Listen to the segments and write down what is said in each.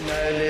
No.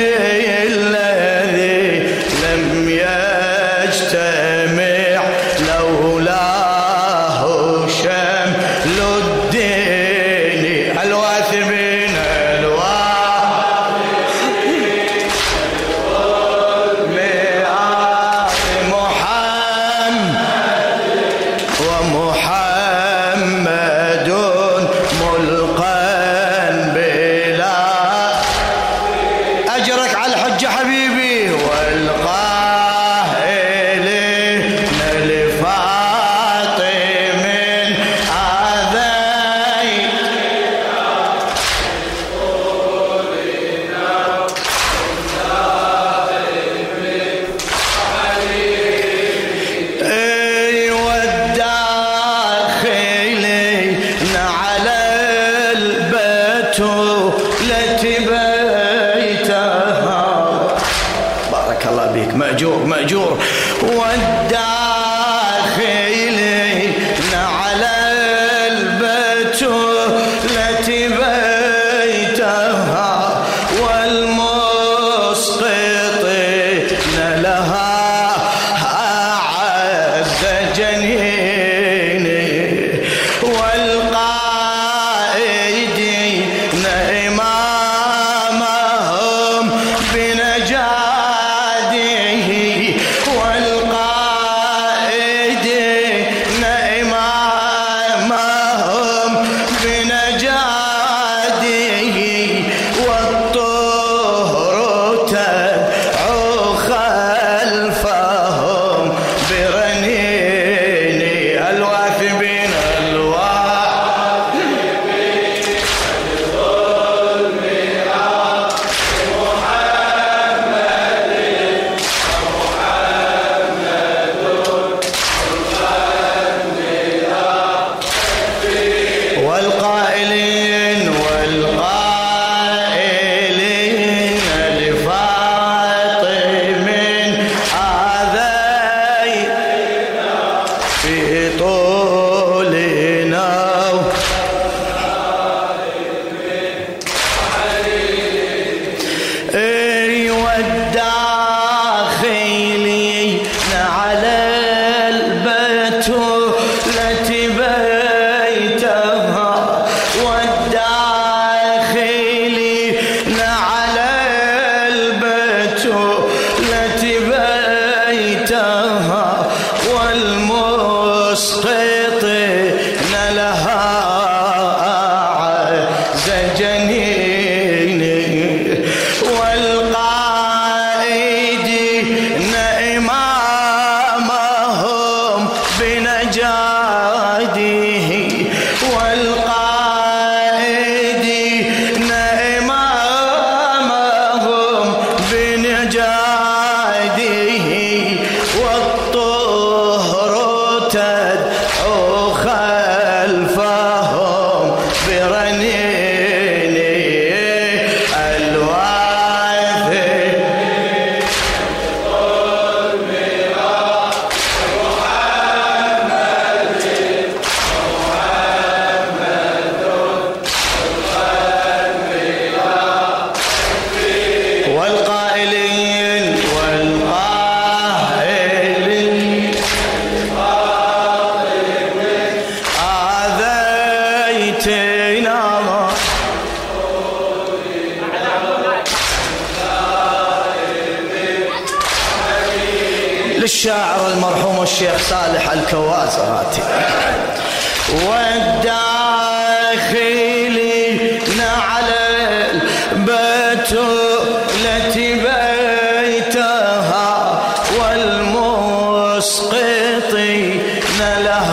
yeah. শোন الشاعر المرحوم الشيخ صالح الكوازراتي. والداخلي على البتولة بيتها والمسقطين لها.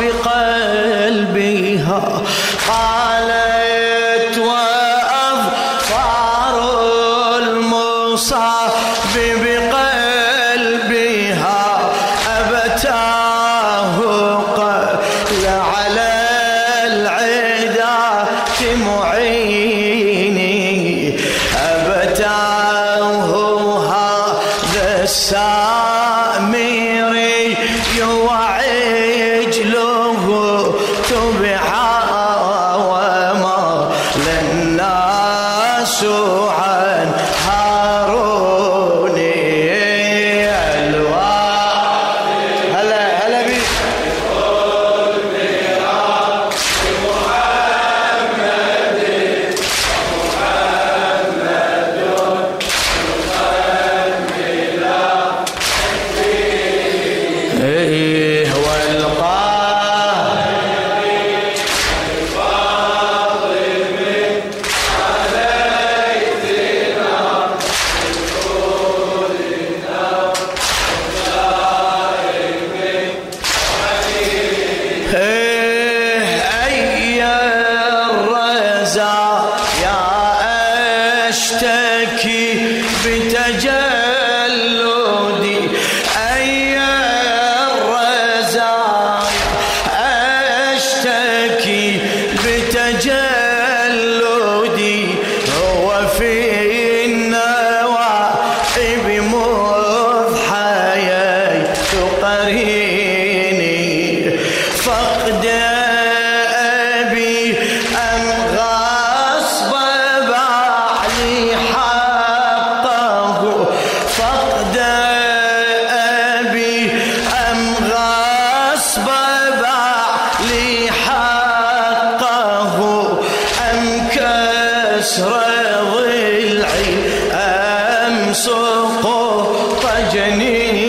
بقلبها قالت وأظفار المصاب بقلبها أبتاه قل على العدا معيني أبتاه هذا السامي فجنيني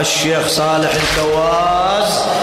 الشيخ صالح الكواز